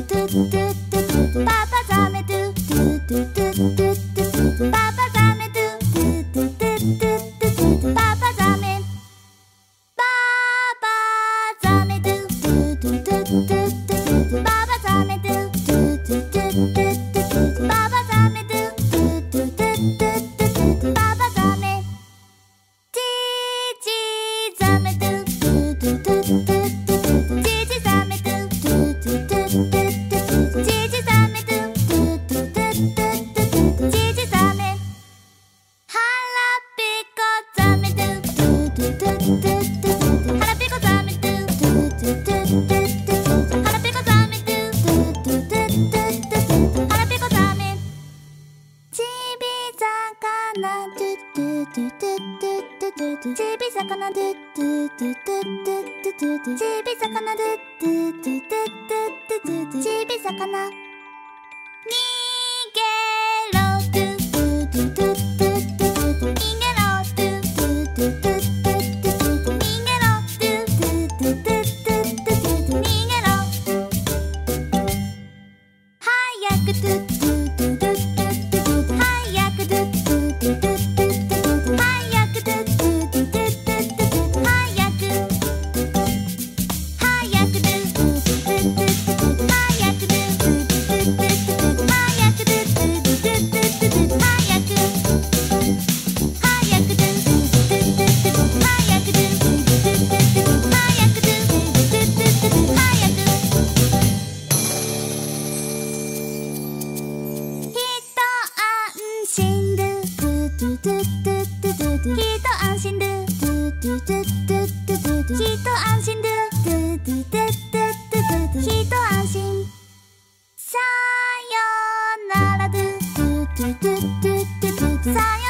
do do do ドゥドゥドゥドゥドゥちびさかなドゥドゥドゥドゥドゥドゥドゥちびさかなドゥドゥドゥドゥドゥドゥちびさかなにげろドゥドゥドゥドゥドゥ逃げろドゥドゥドゥ心ドゥドゥドゥドゥドゥきっと安心ドゥドゥドゥドゥドゥきっと安心ドゥドゥドゥドゥドゥきっと安心。さよならドゥドゥドゥド